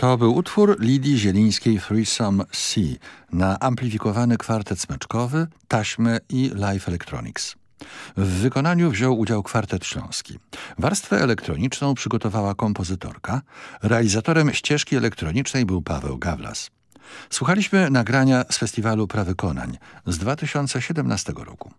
To był utwór Lidii Zielińskiej Threesome C na amplifikowany kwartet smyczkowy, taśmę i live electronics. W wykonaniu wziął udział kwartet śląski. Warstwę elektroniczną przygotowała kompozytorka. Realizatorem ścieżki elektronicznej był Paweł Gawlas. Słuchaliśmy nagrania z festiwalu Prawykonań z 2017 roku.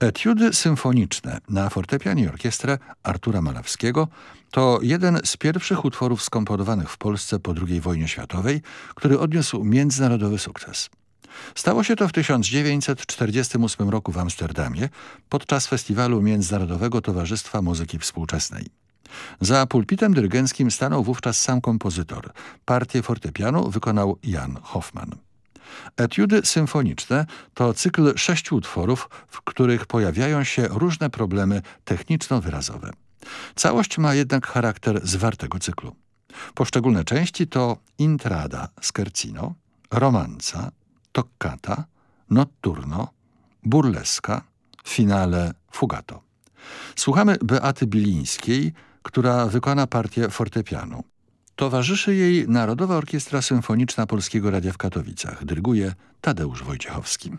Etiudy symfoniczne na fortepianie i orkiestrę Artura Malawskiego to jeden z pierwszych utworów skomponowanych w Polsce po II wojnie światowej, który odniósł międzynarodowy sukces. Stało się to w 1948 roku w Amsterdamie podczas festiwalu Międzynarodowego Towarzystwa Muzyki Współczesnej. Za pulpitem dyrygenckim stanął wówczas sam kompozytor. Partię fortepianu wykonał Jan Hoffman. Etiudy symfoniczne to cykl sześciu utworów, w których pojawiają się różne problemy techniczno-wyrazowe. Całość ma jednak charakter zwartego cyklu. Poszczególne części to intrada scherzino, romanza, toccata, notturno, burleska, finale Fugato. Słuchamy Beaty Bilińskiej, która wykona partię fortepianu. Towarzyszy jej Narodowa Orkiestra Symfoniczna Polskiego Radia w Katowicach. Dyryguje Tadeusz Wojciechowski.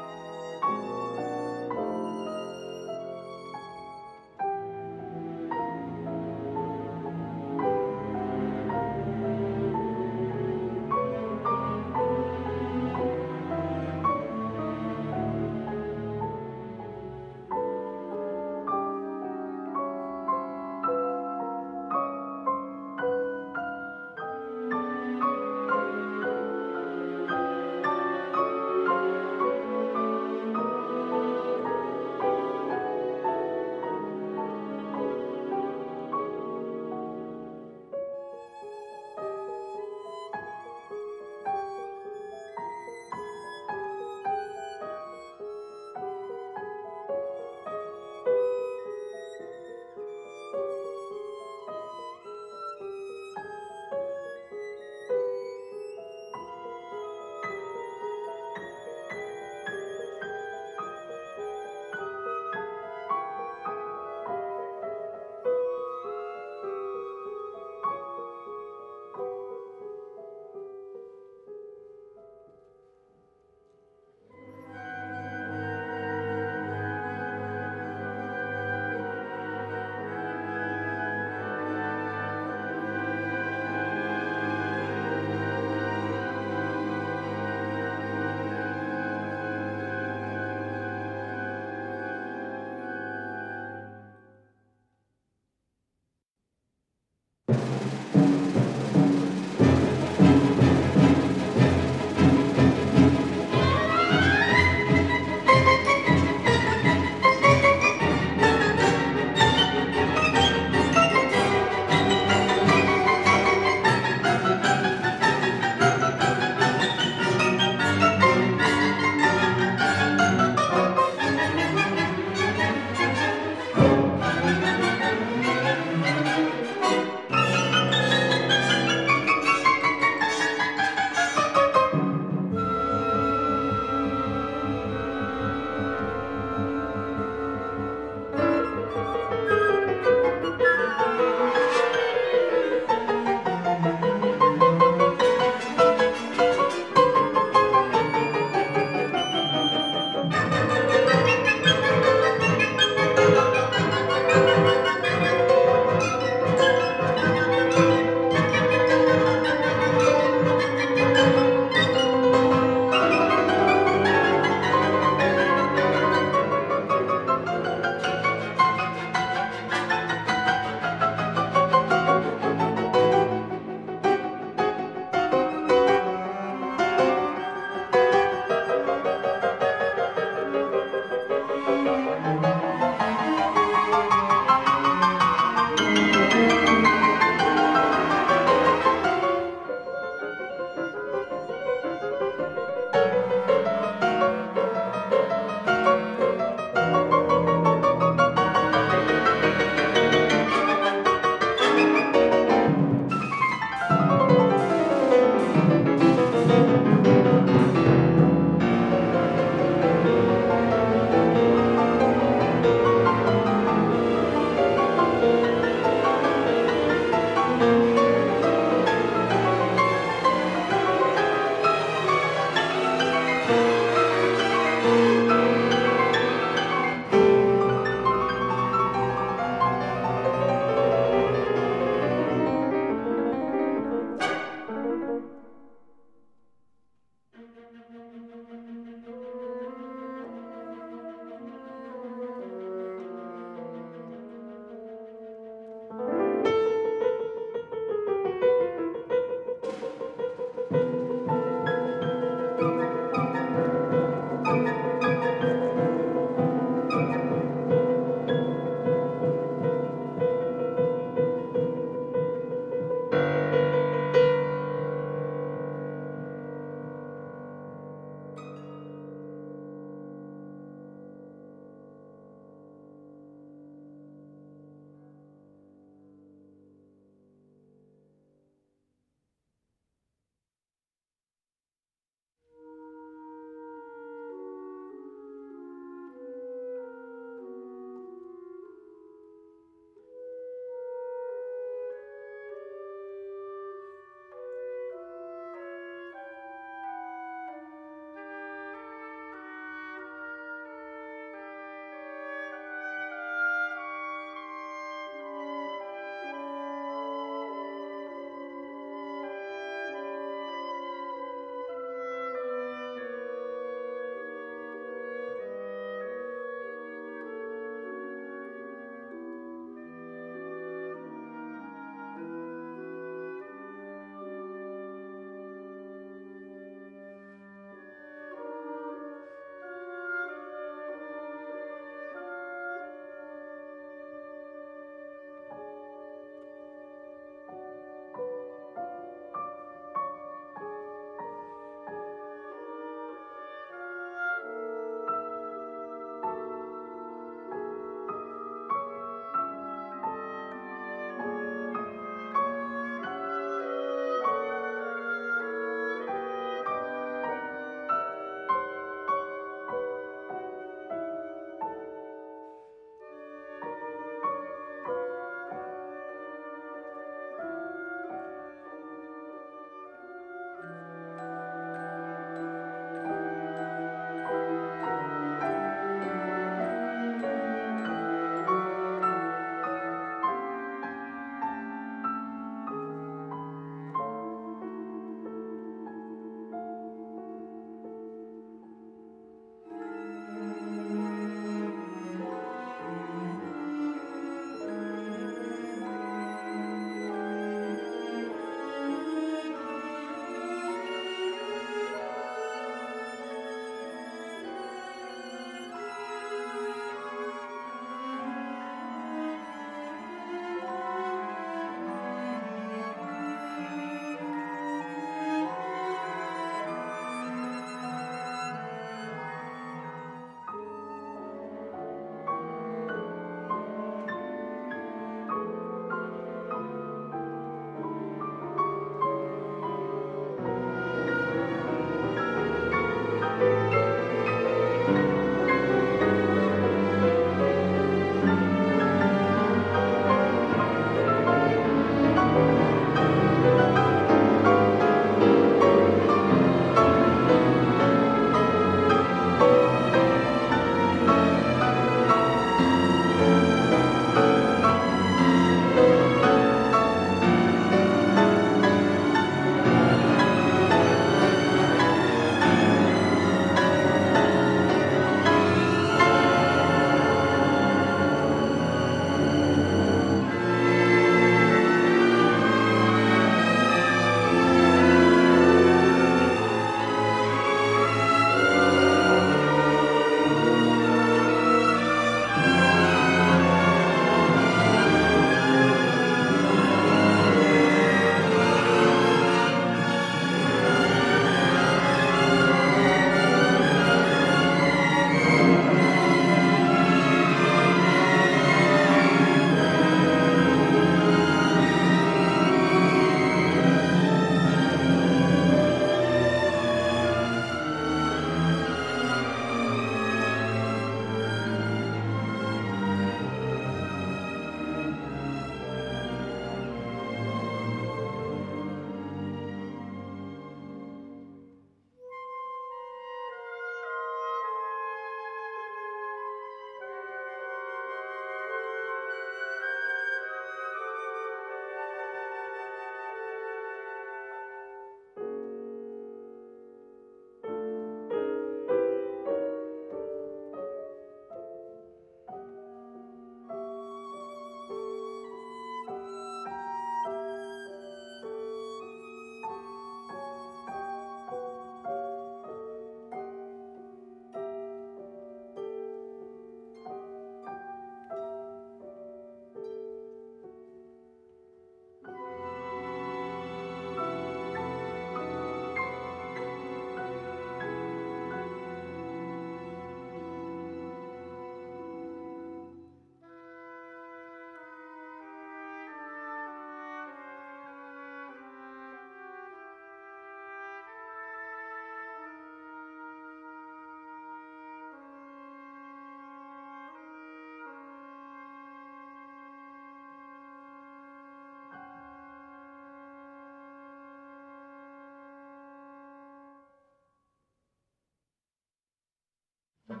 Thank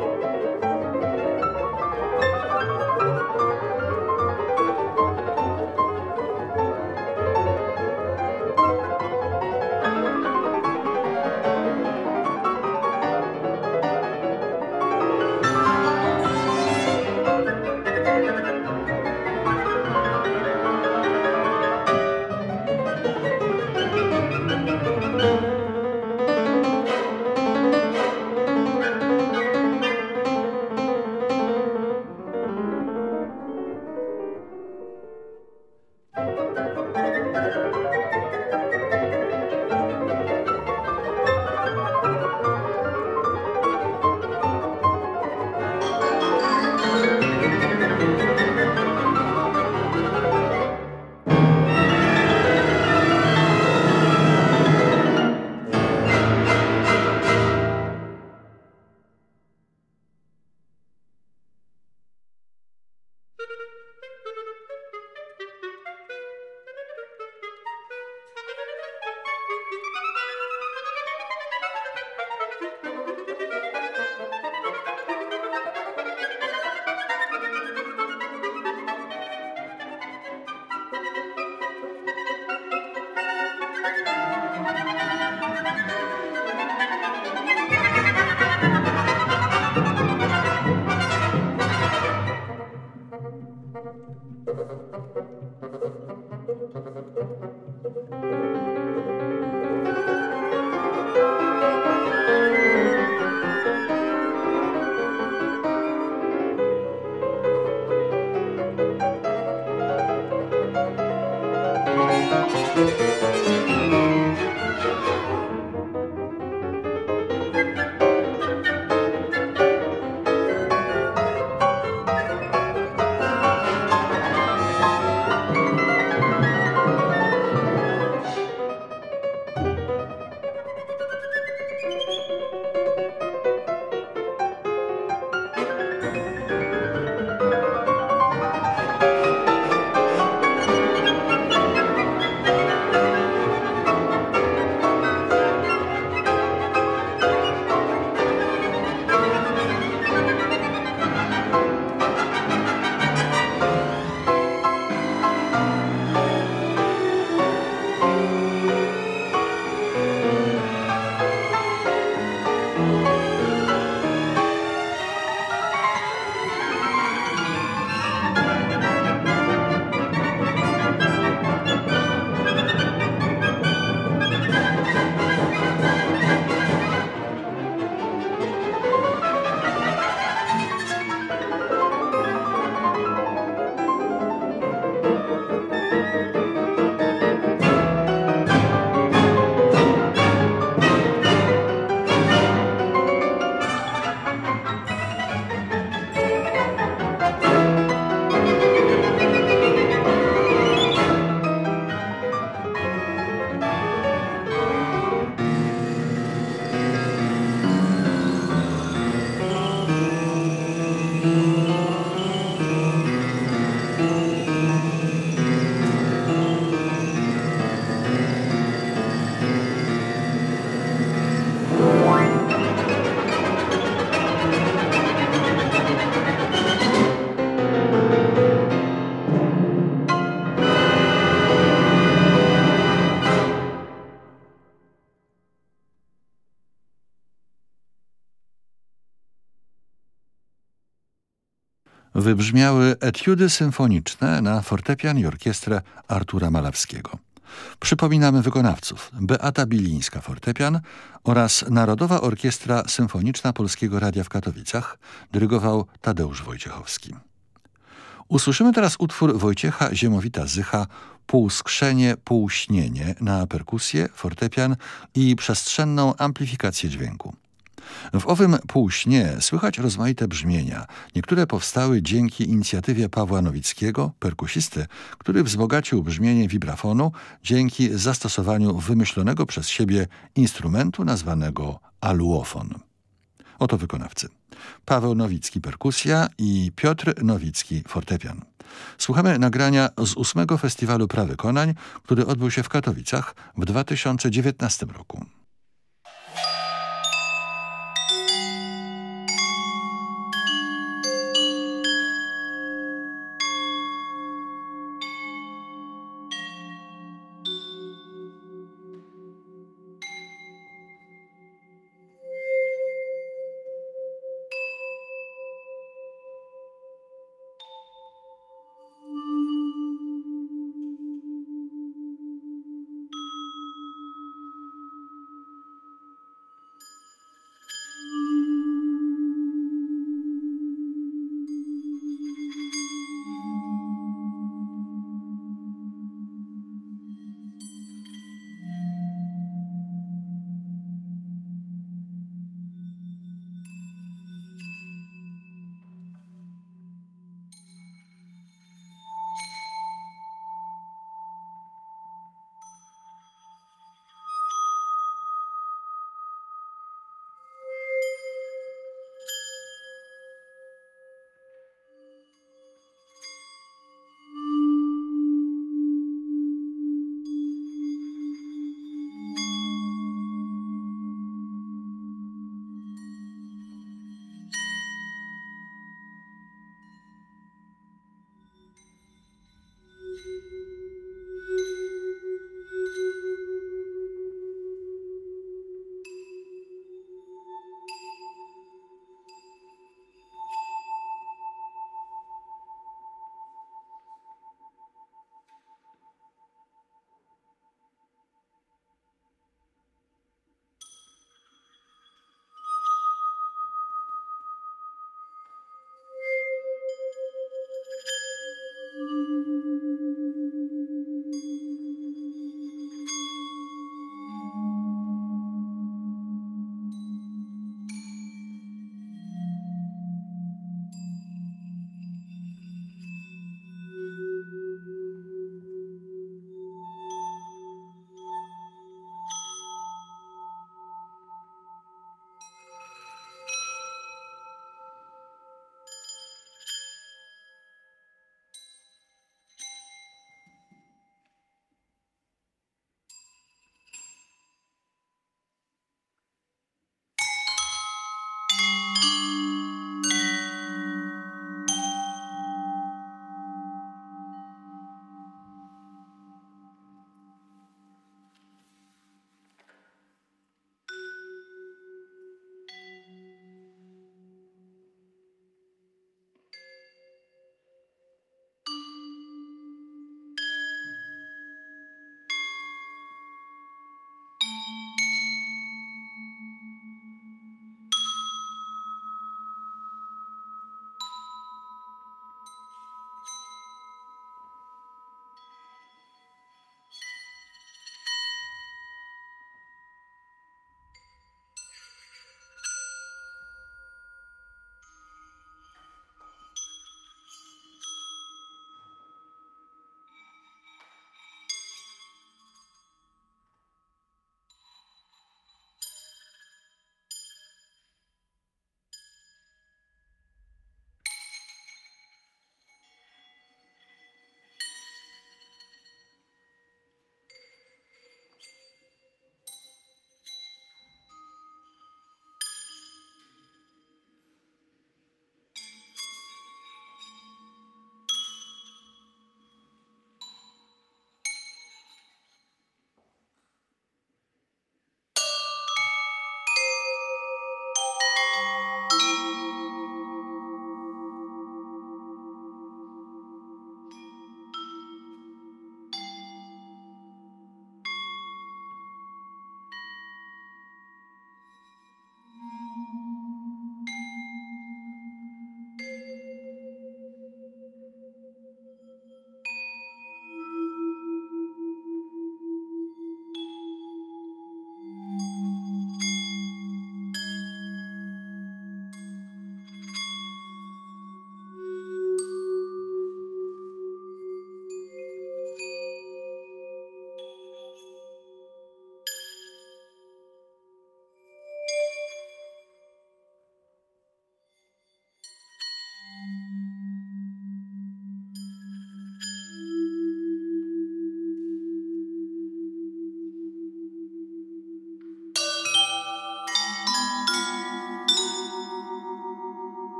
you. Wybrzmiały etiudy symfoniczne na fortepian i orkiestrę Artura Malawskiego. Przypominamy wykonawców Beata Bilińska fortepian oraz Narodowa Orkiestra Symfoniczna Polskiego Radia w Katowicach dyrygował Tadeusz Wojciechowski. Usłyszymy teraz utwór Wojciecha Ziemowita-Zycha Półskrzenie, półśnienie na perkusję, fortepian i przestrzenną amplifikację dźwięku. W owym półśnie słychać rozmaite brzmienia. Niektóre powstały dzięki inicjatywie Pawła Nowickiego, perkusisty, który wzbogacił brzmienie wibrafonu dzięki zastosowaniu wymyślonego przez siebie instrumentu nazwanego aluofon. Oto wykonawcy. Paweł Nowicki perkusja i Piotr Nowicki fortepian. Słuchamy nagrania z ósmego festiwalu prawykonań, który odbył się w Katowicach w 2019 roku.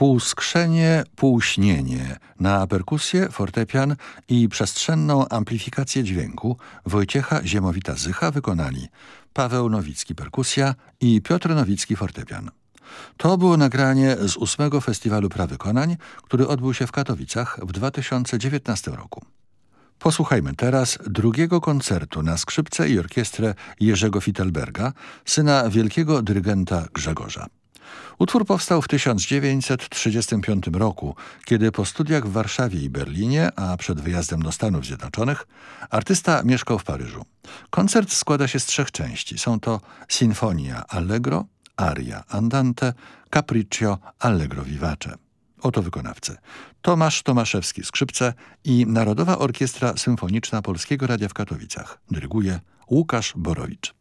Półskrzenie, półśnienie na perkusję, fortepian i przestrzenną amplifikację dźwięku Wojciecha Ziemowita-Zycha wykonali Paweł Nowicki perkusja i Piotr Nowicki fortepian. To było nagranie z ósmego Festiwalu Prawykonań, który odbył się w Katowicach w 2019 roku. Posłuchajmy teraz drugiego koncertu na skrzypce i orkiestrę Jerzego Fittelberga, syna wielkiego dyrygenta Grzegorza. Utwór powstał w 1935 roku, kiedy po studiach w Warszawie i Berlinie, a przed wyjazdem do Stanów Zjednoczonych, artysta mieszkał w Paryżu. Koncert składa się z trzech części. Są to Sinfonia Allegro, Aria Andante, Capriccio Allegro Vivace. Oto wykonawcy. Tomasz Tomaszewski skrzypce i Narodowa Orkiestra Symfoniczna Polskiego Radia w Katowicach. Dyryguje Łukasz Borowicz.